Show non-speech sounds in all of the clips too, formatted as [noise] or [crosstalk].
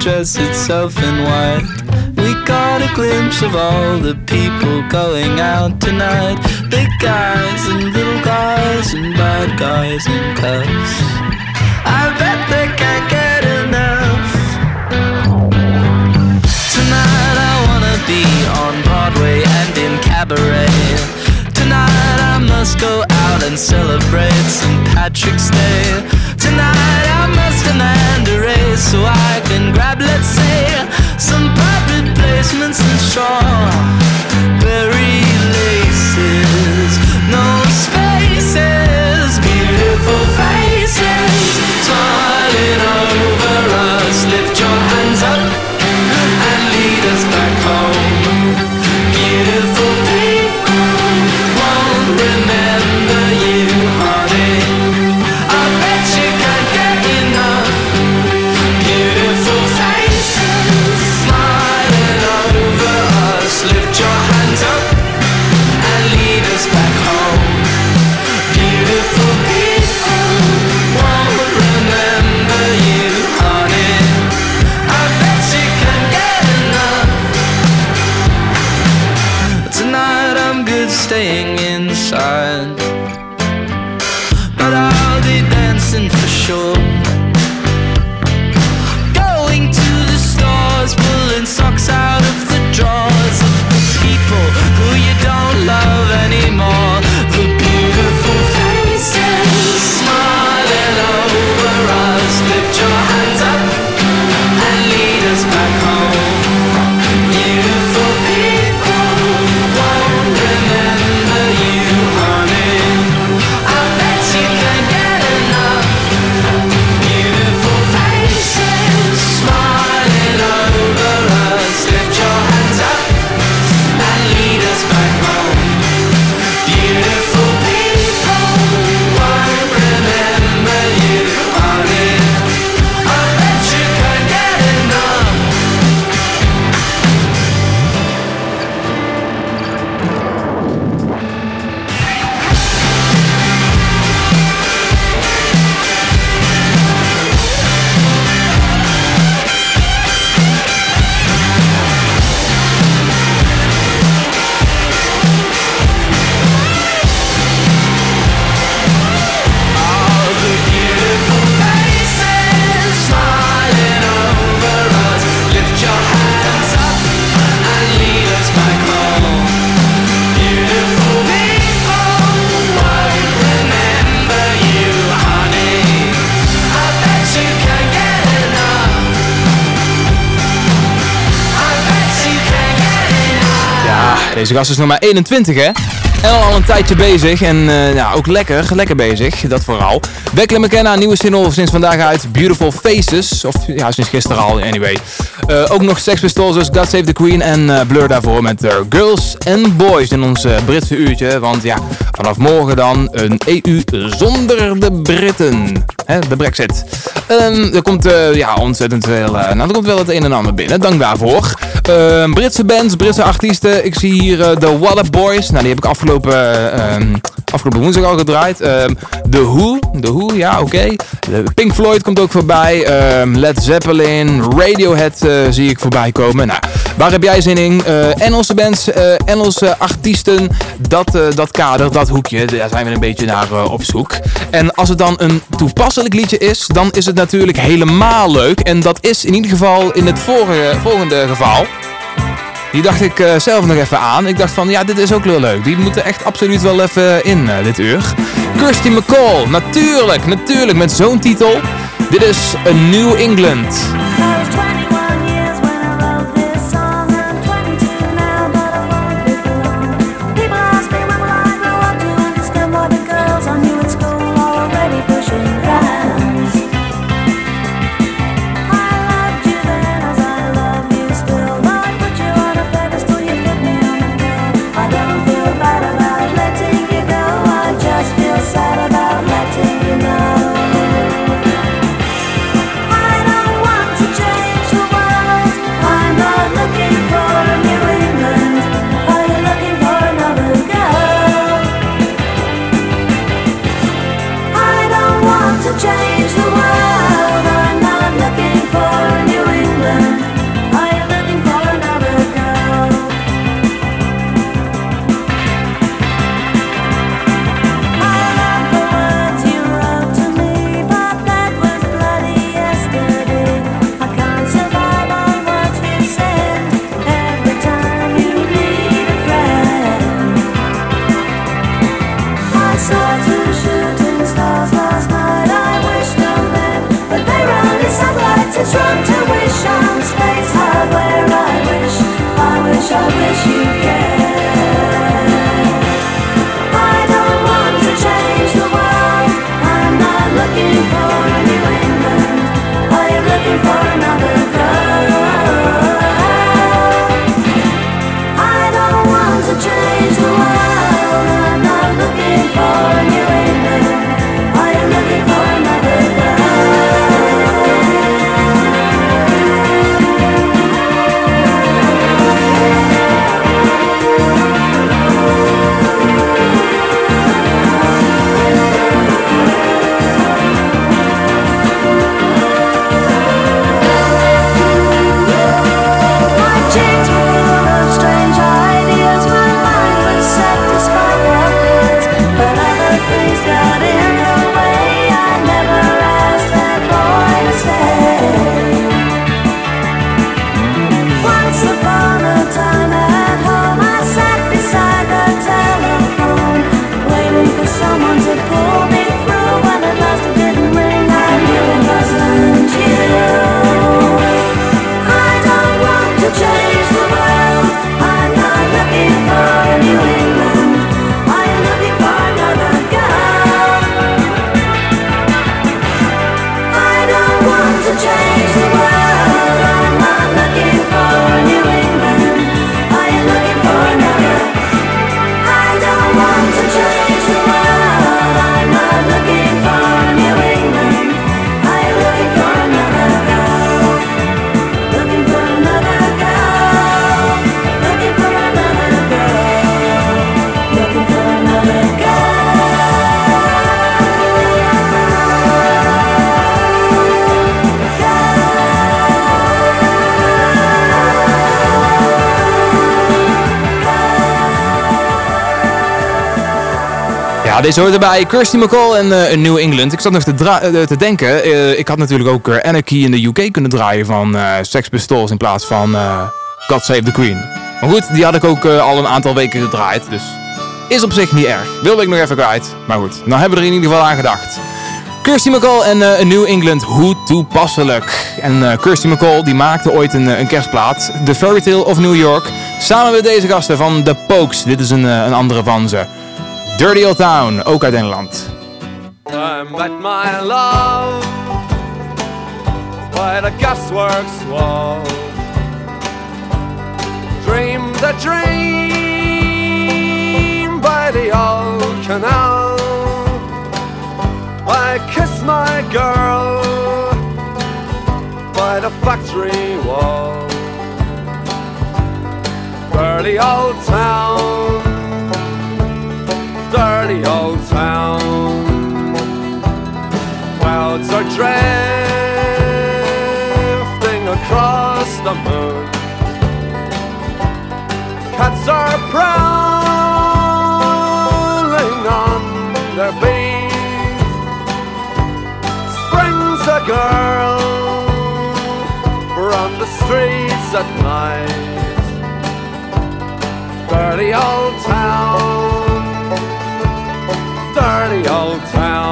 dress itself in white. We got a glimpse of all the people going out tonight. Big guys and little guys and bad guys and cuffs. I bet they can't get enough. Tonight I wanna be on Broadway and in cabaret. Tonight I must go out and celebrate St. Patrick's Day. song. Deze gast is nog maar 21 hè. En al een tijdje bezig en eh, ja, ook lekker, lekker bezig, dat vooral. Beckley McKenna, nieuwe single sinds vandaag uit, Beautiful Faces. Of ja, sinds gisteren al, anyway. Eh, ook nog Sex Pistols, dus God Save the Queen en eh, Blur daarvoor met Girls and Boys in ons Britse uurtje. Want ja, vanaf morgen dan een EU zonder de Britten. Hè, de brexit. Ehm, er komt eh, ja, ontzettend veel, eh, nou er komt wel het een en ander binnen, dank daarvoor. Ehm, Britse bands, Britse artiesten. Ik zie hier eh, de Wallop Boys. Nou, die heb ik afgelopen, eh, ehm, afgelopen woensdag al gedraaid. The Who, The Who, ja oké. Pink Floyd komt ook voorbij. Led Zeppelin, Radiohead eh, zie ik voorbij komen. Nou, waar heb jij zin in? Eh, Engelse bands, eh, Engelse artiesten. Dat, eh, dat kader, dat hoekje, daar zijn we een beetje naar eh, op zoek. En als het dan een toepasselijk liedje is, dan is het natuurlijk helemaal leuk. En dat is in ieder geval in het vorige, volgende geval. Die dacht ik eh, zelf nog even aan. Ik dacht van, ja, dit is ook wel leuk. Die moeten echt absoluut wel even in eh, dit uur. Kirsty McCall, natuurlijk, natuurlijk, met zo'n titel. Dit is A New England. Hoort erbij. Kirsty McCall en eh, New England. Ik zat nog te, eh, te denken. eh, ik had natuurlijk ook Anarchy in de UK kunnen draaien van Sex Pistols in plaats van God Save the Queen. Maar goed, die had ik ook al een aantal weken gedraaid. Dus is op zich niet erg. Wilde ik nog even kwijt. Maar goed, nou hebben we er in ieder geval aan gedacht. Kirsty McCall en New England, hoe toepasselijk. En Kirsty McCall die maakte ooit een, een kerstplaat, The Fairy Tale of New York. Samen met deze gasten van The Pokes. Dit is een, een andere van ze. Dirty Old Town, ook uit Engeland. I met my love by the gasworks wall. Dream the dream by the old canal. I kiss my girl by the factory wall. Dirty old town Cats are prowling on their beat. Springs a girl from the streets at night. Dirty old town dirty old town.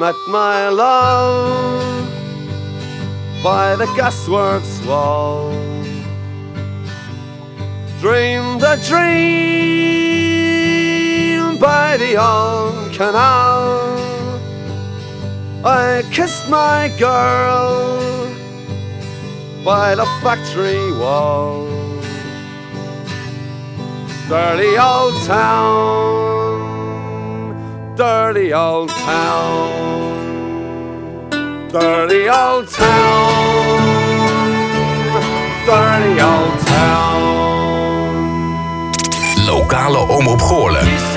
Met my love by the gasworks wall. Dreamed a dream by the old canal. I kissed my girl by the factory wall. Dirty old town, dirty old town, dirty old town, dirty old town. Lokale Omroep Goorlen.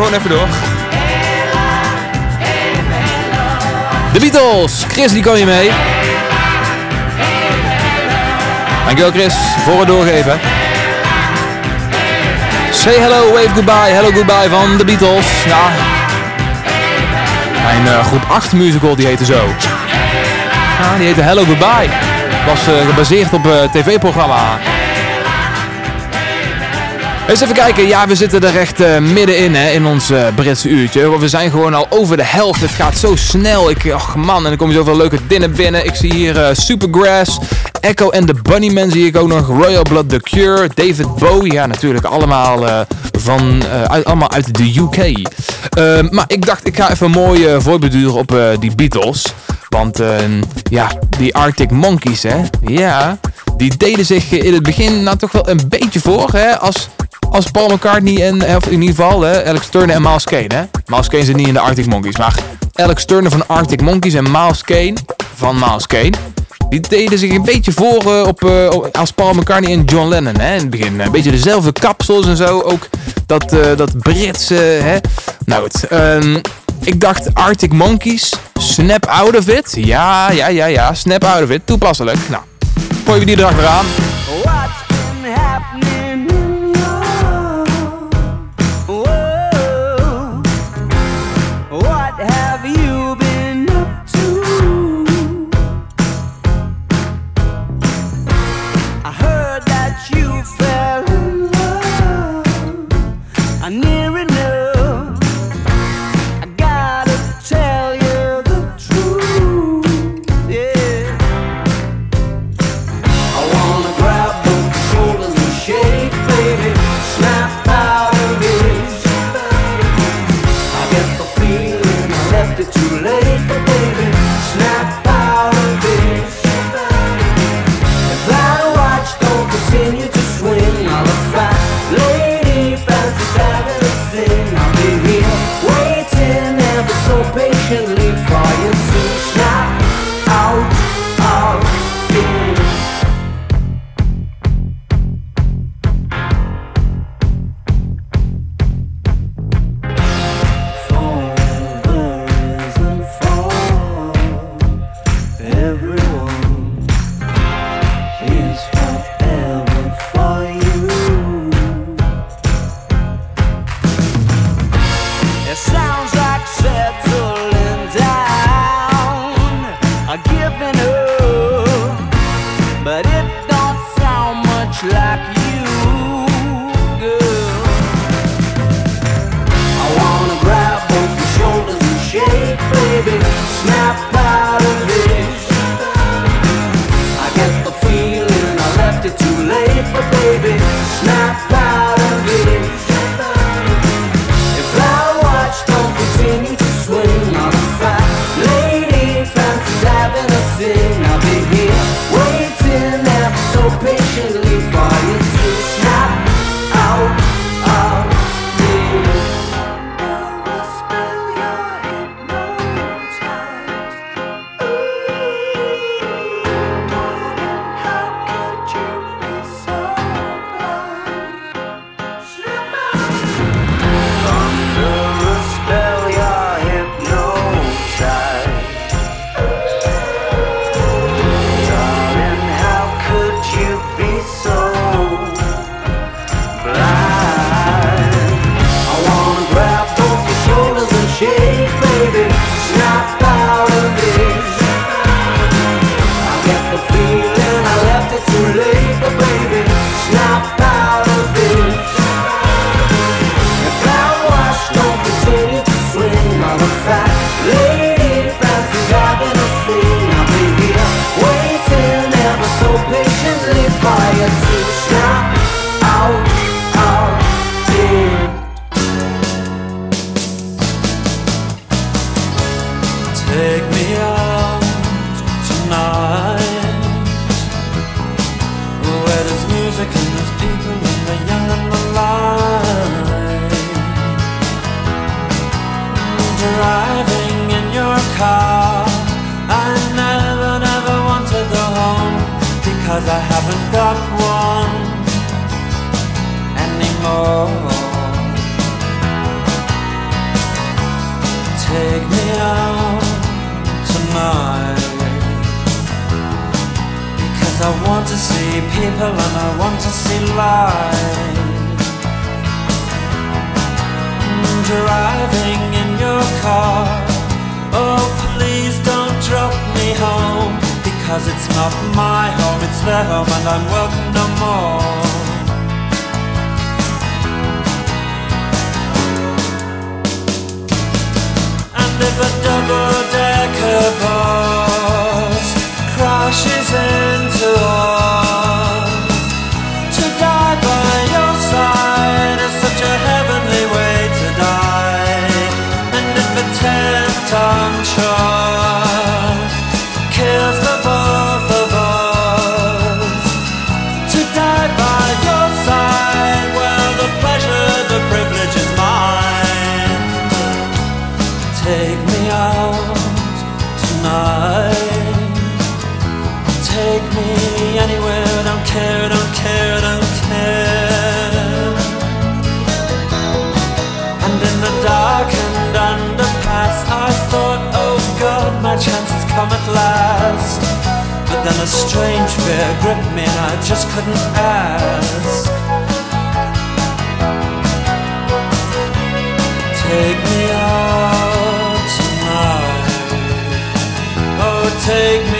Gewoon even door. De Beatles. Chris, die kom je mee. Dankjewel Chris, voor het doorgeven. Say hello, wave goodbye, hello goodbye van de Beatles. Ja. Mijn eh, groep 8 musical die heette zo. Die heette Hello Goodbye. Was eh, gebaseerd op een tv-programma. Eens even kijken, ja we zitten er echt eh, middenin hè, in ons eh, Britse uurtje. We zijn gewoon al over de helft, het gaat zo snel. Ik, ach man, en er komen zoveel leuke dingen binnen. Ik zie hier eh, Supergrass, Echo and the Bunnymen zie ik ook nog. Royal Blood The Cure, David Bowie, ja natuurlijk allemaal, van, uit, allemaal uit de UK. Eh, maar ik dacht ik ga even mooi uh, voorbeduren op die Beatles. Want ehm, ja, die Arctic Monkeys hè, ja, die deden zich in het begin nou toch wel een beetje voor hè, als als Paul McCartney en of in ieder geval hè, Alex Turner en Miles Kane. Hè? Miles Kane zit niet in de Arctic Monkeys, maar Alex Turner van Arctic Monkeys en Miles Kane van Miles Kane. Die deden zich een beetje voor eh, op, eh, op- als Paul McCartney en John Lennon hè, in het begin. Een beetje dezelfde kapsels en zo. Ook dat, eh, dat Britse. Hè. Nou goed. ehm, ik dacht Arctic Monkeys. Snap out of it. Ja, ja, ja, ja. Snap out of it. Toepasselijk. Nou, gooien we die erachteraan. nothing, I'll be here. blind. Driving in your car. Oh, please don't drop me home. Because it's not my home, it's their home, and I'm welcome no more. And if a double decker bus crashes into us. the both of us to die by your side. The pleasure, the privilege is mine. Take me out tonight. Take me anywhere. I don't care. chance has come at last. But then a strange fear gripped me and I just couldn't ask. Take me out tonight. Oh, take me.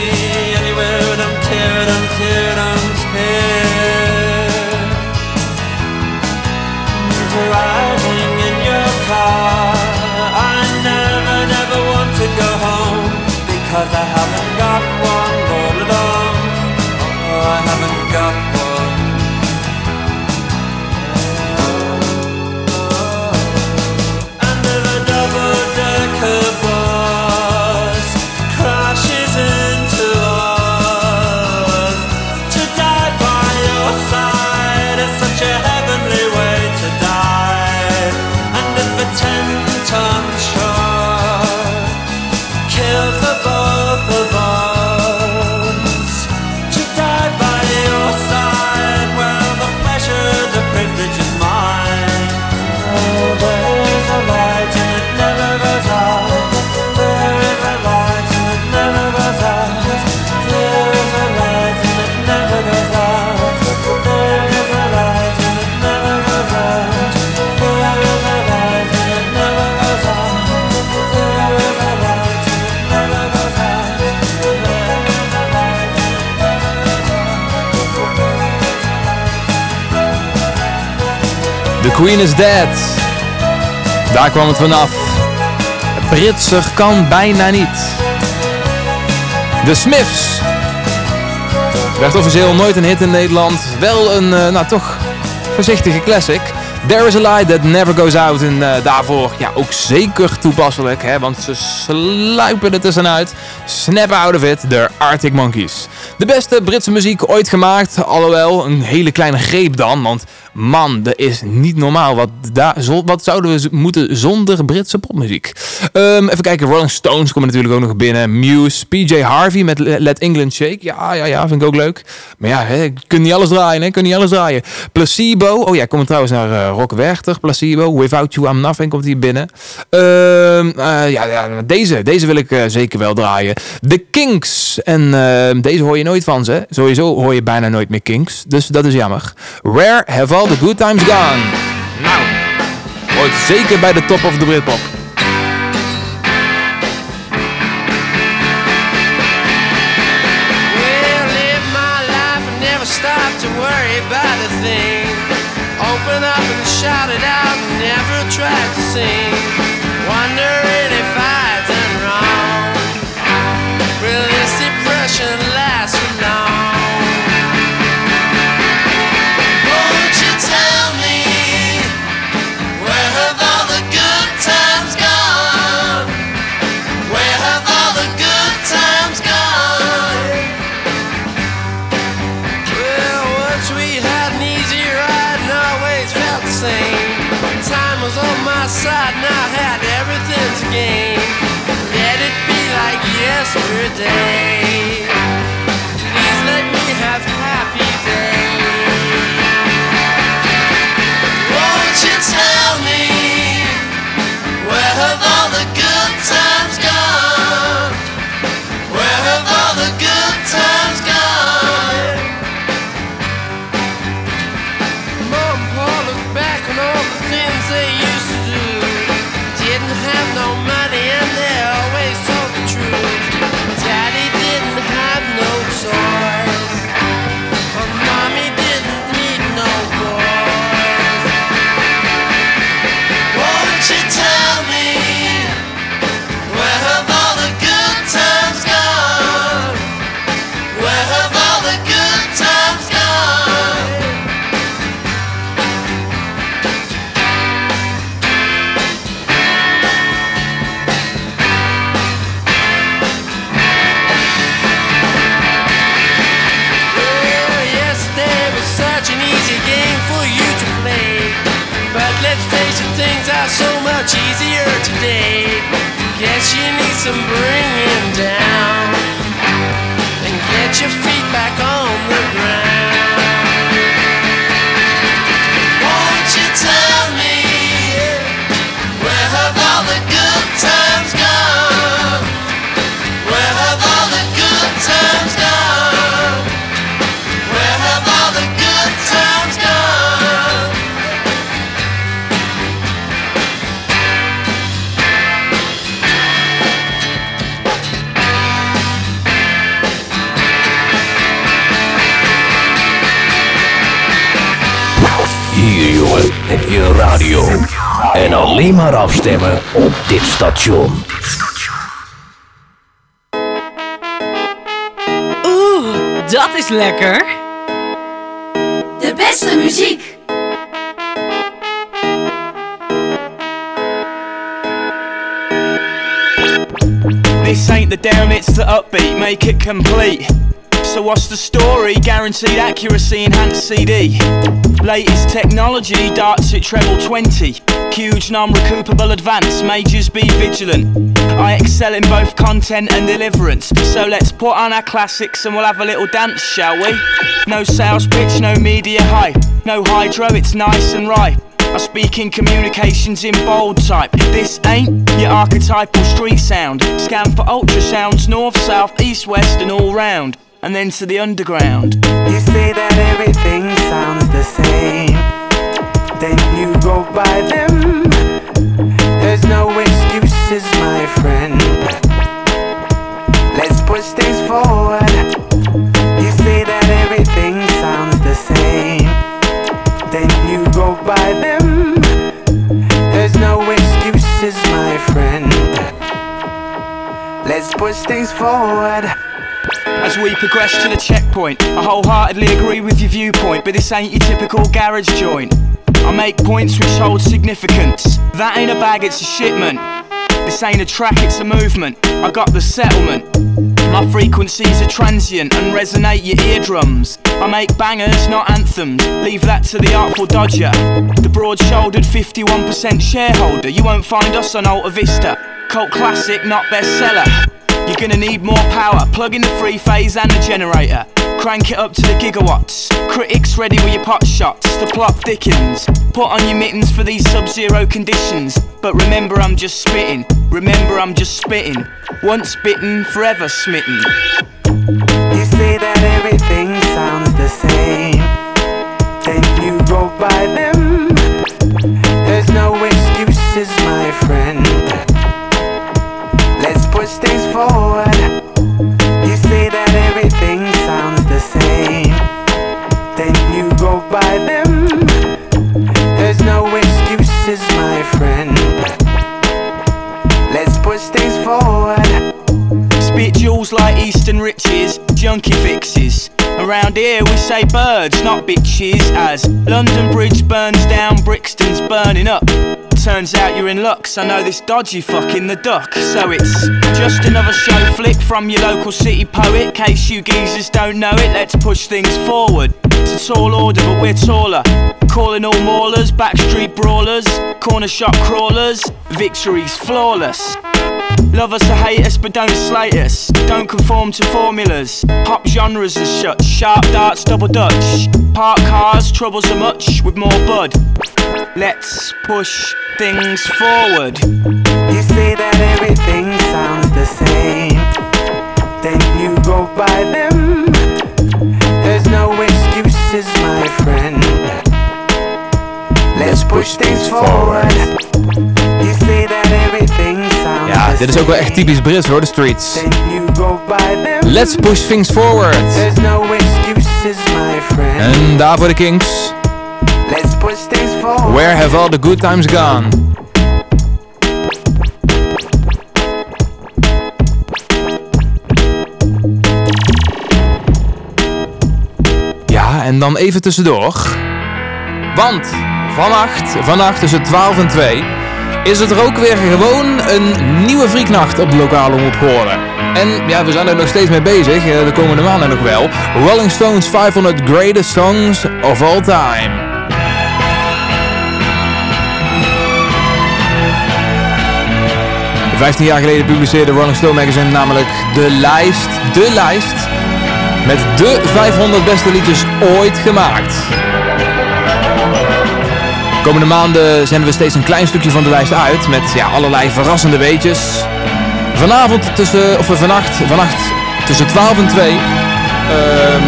Queen is Dead. Daar kwam het vanaf. Britser kan bijna niet. The Smiths. Werd officieel nooit een hit in Nederland. Wel een, eh, nou toch, voorzichtige classic. There is a light that never goes out. En eh, daarvoor ja, ook zeker toepasselijk. Hè, want ze sluipen er tussenuit. Snap out of it, de Arctic Monkeys. De beste Britse muziek ooit gemaakt. Alhoewel, een hele kleine greep dan. Want man, dat is niet normaal. Wat, daar, wat zouden we moeten zonder Britse popmuziek? Ehm, even kijken, Rolling Stones komen natuurlijk ook nog binnen. Muse, PJ Harvey met Le- Let England Shake. Ja, ja, ja, vind ik ook leuk. Maar ja, je kunt niet alles draaien, hè. je kunt niet alles draaien. Placebo, oh ja, komen trouwens naar eh, Rock Werchter. Placebo, Without You I'm Nothing komt hier binnen. Ehm, eh, ja, ja, deze, deze wil ik eh, zeker wel draaien. The Kinks. En ehm, deze hoor je nooit van ze. Sowieso hoor je bijna nooit meer Kinks. Dus dat is jammer. Where have all the good times gone? Nou, hoort zeker bij de top of the Britpop. Well, live my life and never stop to worry about a thing. Open up and shout it out and never try to sing. On and I had everything to gain. Let it be like yesterday. Your feet back on En alleen maar afstemmen op dit station. Oeh, dat is lekker. De beste muziek. This ain't the down, it's the upbeat, make it complete. So what's the story? Guaranteed accuracy, enhanced CD. Latest technology, darts at treble 20. Huge non-recoupable advance, majors be vigilant. I excel in both content and deliverance. So let's put on our classics and we'll have a little dance, shall we? No sales pitch, no media hype. No hydro, it's nice and ripe. I speak in communications in bold type. This ain't your archetypal street sound. Scan for ultrasounds, north, south, east, west, and all round. And then to the underground. You say that everything sounds the same then you go by them. There's no excuses, my friend. Let's push things forward. You say that everything sounds the same, then you go by them. There's no excuses, my friend. Let's push things forward. As we progress to the checkpoint, I wholeheartedly agree with your viewpoint, but this ain't your typical garage joint. I make points which hold significance. That ain't a bag, it's a shipment. This ain't a track, it's a movement. I got the settlement. My frequencies are transient and resonate your eardrums. I make bangers, not anthems. Leave that to the artful dodger. The broad shouldered 51% shareholder. You won't find us on Alta Vista. Cult classic, not bestseller. You're gonna need more power. Plug in the three phase and the generator. Crank it up to the gigawatts. Critics ready with your pot shots. The plot thickens. Put on your mittens for these sub zero conditions. But remember, I'm just spitting. Remember, I'm just spitting. Once bitten, forever smitten. You say that everything sounds the same. Then you go by them. Around here we say birds, not bitches. As London Bridge burns down, Brixton's burning up. Turns out you're in luck, 'cause I know this dodgy fucking the duck. So it's just another show flick from your local city poet. Case you geezers don't know it, let's push things forward. It's a tall order, but we're taller. Calling all maulers, backstreet brawlers, corner shop crawlers. Victory's flawless. Love us or hate us, but don't slate us. Don't conform to formulas. Pop genres are shut. Sharp darts, double dutch. Park cars, troubles are much with more bud. Let's push things forward. You say that everything sounds the same. Then you go by them. There's no excuses, my friend. Let's push things forward. Dit is ook wel echt typisch Brits hoor, de streets. Let's push things forward. There's no excuses, my friend. En daarvoor de Kings. Let's push things forward. Where have all the good times gone? Ja, en dan even tussendoor. Want vannacht, vannacht tussen 12 en 2 is het er ook weer gewoon een nieuwe Frieknacht op de lokale omroep Goorlen. En ja, we zijn er nog steeds mee bezig, eh, de komende maanden nog wel. Rolling Stones 500 Greatest Songs of All Time. 15 jaar geleden publiceerde Rolling Stone Magazine namelijk de lijst, de lijst, met de 500 beste liedjes ooit gemaakt. Komende maanden zenden we steeds een klein stukje van de lijst uit met ja, allerlei verrassende weetjes. Vanavond tussen, of vannacht, vannacht tussen 12 en 2 ehm,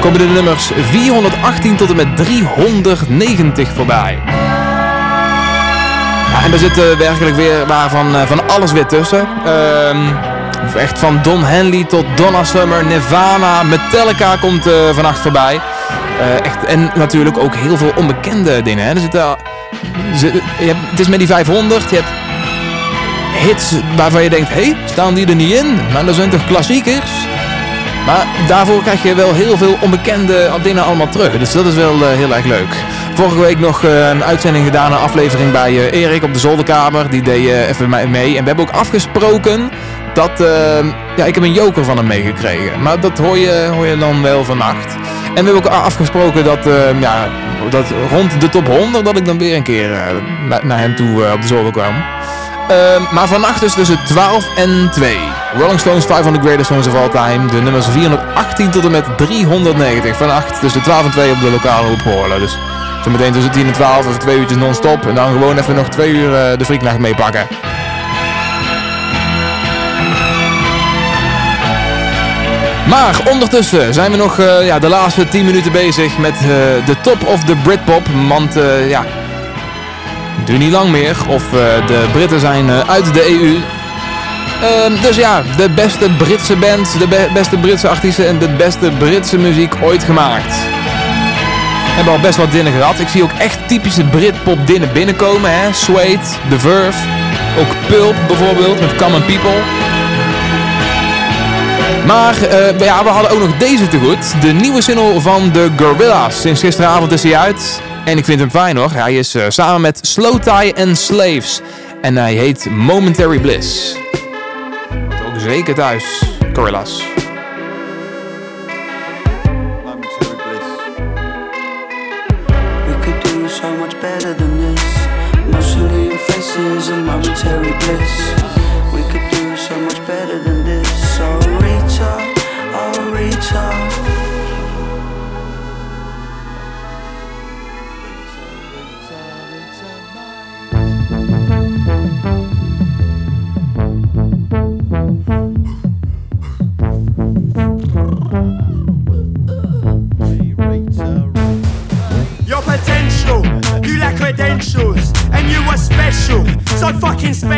komen de nummers 418 tot en met 390 voorbij. En daar zit eh, werkelijk weer waar van, eh, van alles weer tussen. Ehm, echt van Don Henley tot Donna Summer, Nirvana, Metallica komt eh, vannacht voorbij. Eh, echt, en natuurlijk ook heel veel onbekende dingen. Hè. Er zitten, het is met die 500, je hebt hits waarvan je denkt, hé, hey, staan die er niet in? Maar dat zijn toch klassiekers? Maar daarvoor krijg je wel heel veel onbekende dingen allemaal terug. Dus dat is wel eh, heel erg leuk. Vorige week nog eh, een uitzending gedaan, een aflevering bij Erik op de zolderkamer. Die deed even mee. En we hebben ook afgesproken dat... ja, ik heb een joker van hem meegekregen. Maar dat hoor je, hoor je dan wel vannacht. En we hebben ook afgesproken dat, eh, ja, dat rond de top 100 dat ik dan weer een keer na- naar hem toe eh, op de zolder kwam. Ehm, maar vannacht dus tussen 12 en 2. Rolling Stones 500 Greatest Songs of All Time. De nummers 418 tot en met 390. Vannacht tussen 12 en 2 op de lokale hoep Hoorlen. Dus zometeen tussen 10 en 12 even twee uurtjes non-stop. En dan gewoon even nog twee uur eh, de Frieknacht meepakken. Maar ondertussen zijn we nog eh, ja, de laatste 10 minuten bezig met eh, de top of the Britpop. Want eh, ja, duurt niet lang meer. Of de Britten zijn uit de EU. Ehm, dus ja, de beste Britse band, de be- beste Britse artiesten en de beste Britse muziek ooit gemaakt. We hebben al best wat dingen gehad. Ik zie ook echt typische Britpop dingen binnenkomen. Hè? Suede, The Verve, ook Pulp bijvoorbeeld met Common People. Maar eh, ja, we hadden ook nog deze te goed. De nieuwe single van de Gorillas. Sinds gisteravond is hij uit. En ik vind hem fijn hoor. Hij is eh, samen met Slow Tie Slaves. En hij heet Momentary Bliss. Ook zeker thuis, Gorillas. Momentary bliss. We could do so much better than this. reach out. Your potential, you lack credentials, and you are special. So fucking special.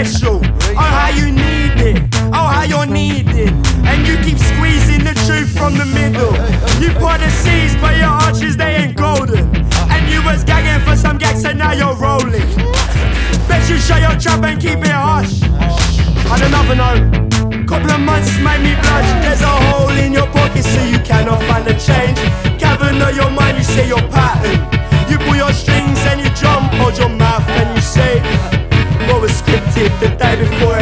This might me bludge. There's a hole in your pocket, so you cannot find a change. Governor, your mind, you say your pattern. You pull your strings and you jump, hold your mouth and you say, What was scripted the day before?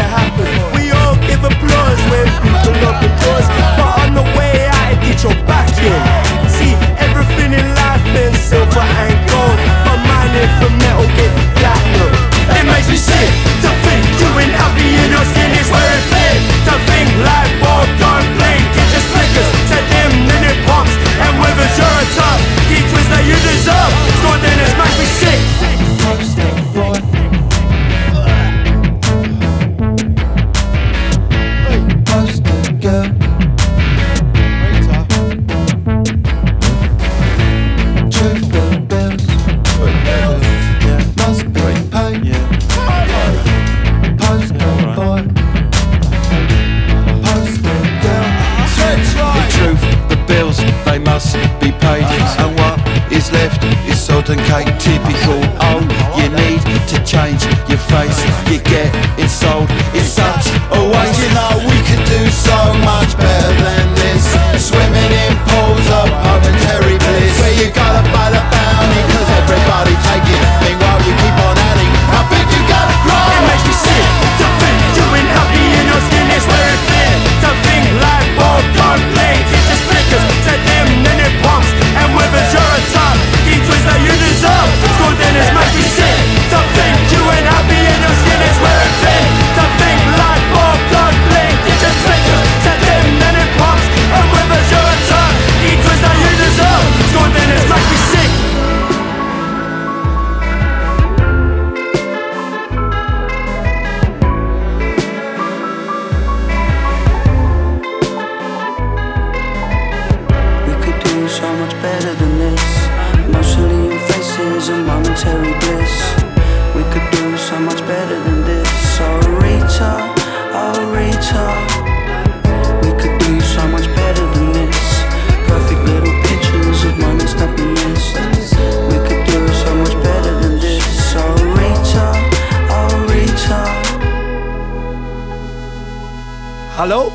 Hallo?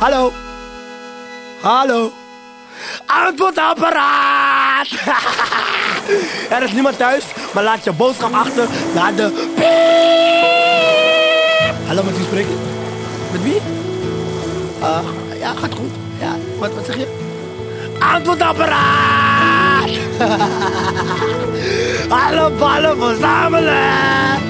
Hallo? Hallo? Antwoordapparaat! [laughs] er is niemand thuis, maar laat je boodschap achter naar de piep. Hallo, met wie spreek ik? Met wie? Uh, ja, gaat goed. Ja, wat, wat zeg je? Antwoordapparaat! [laughs] Alle ballen verzamelen!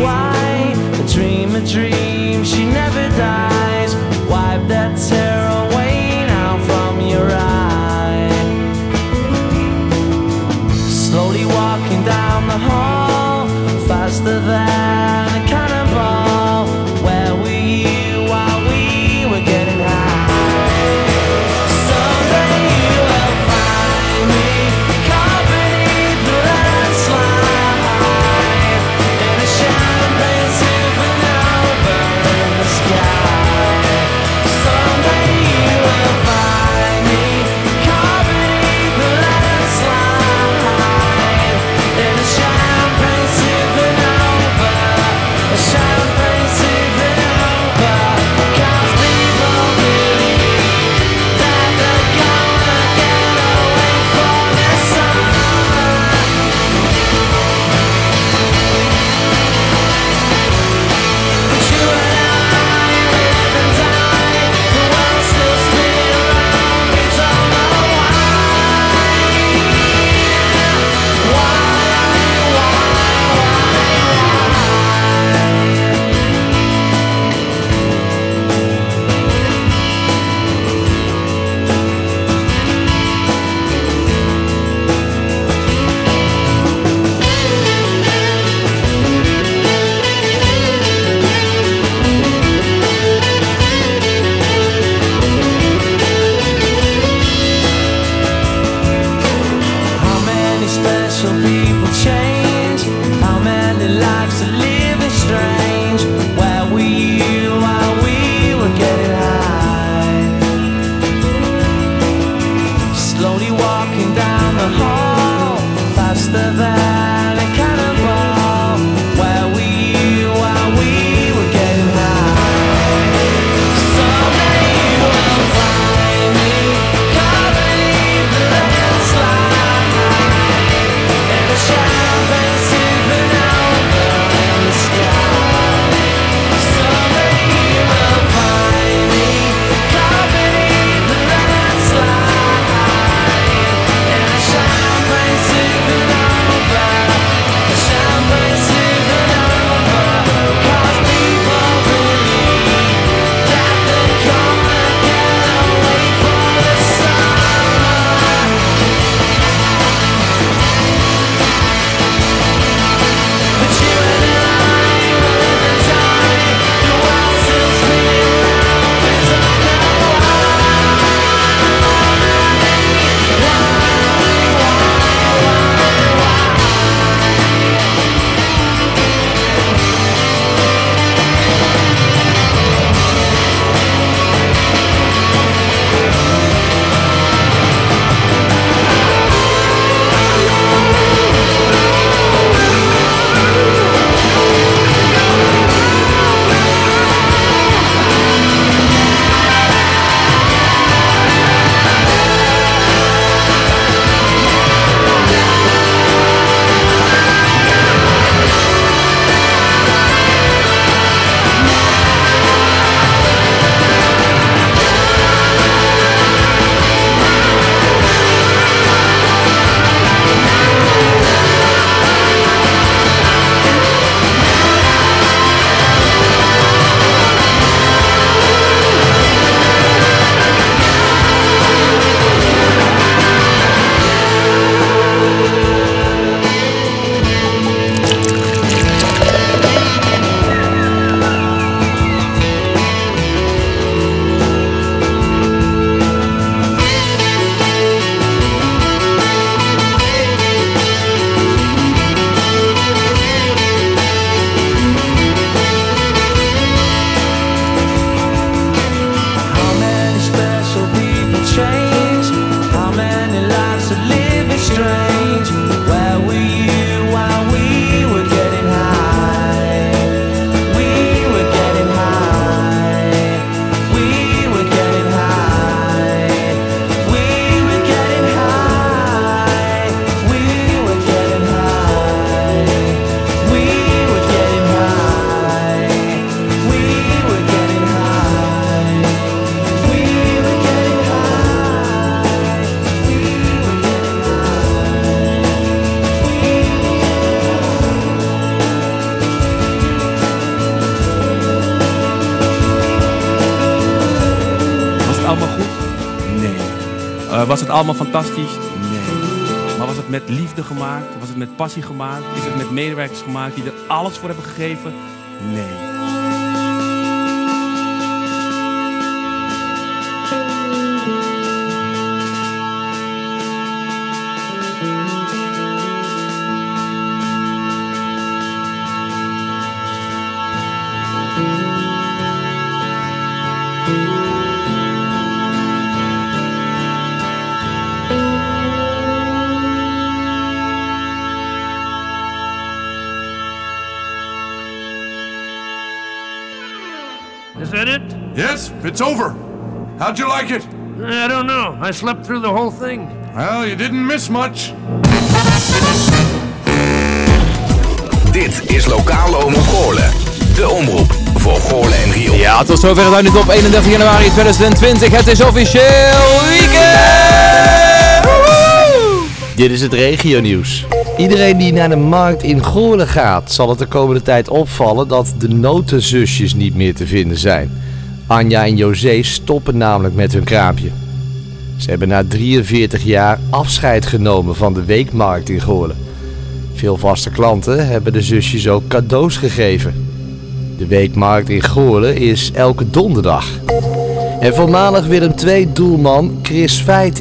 Why. A dream, a dream, she never dies. Was het allemaal fantastisch? Nee. Maar was het met liefde gemaakt? Was het met passie gemaakt? Is het met medewerkers gemaakt die er alles voor hebben gegeven? Nee. It's over. How'd you like it? I don't know. I slept through the whole thing. Well, you didn't miss much. Dit is Lokaal Omroep Goorlen. De omroep voor Goorlen en Riool. Ja, tot zover het op 31 januari 2020. Het is officieel weekend! Dit is het regionieuws. Iedereen die naar de markt in Goorlen gaat, zal het de komende tijd opvallen dat de notenzusjes niet meer te vinden zijn. Anja en José stoppen namelijk met hun kraampje. Ze hebben na 43 jaar afscheid genomen van de weekmarkt in Goorlen. Veel vaste klanten hebben de zusjes ook cadeaus gegeven. De weekmarkt in Goorlen is elke donderdag. En voormalig Willem II-doelman Chris Veit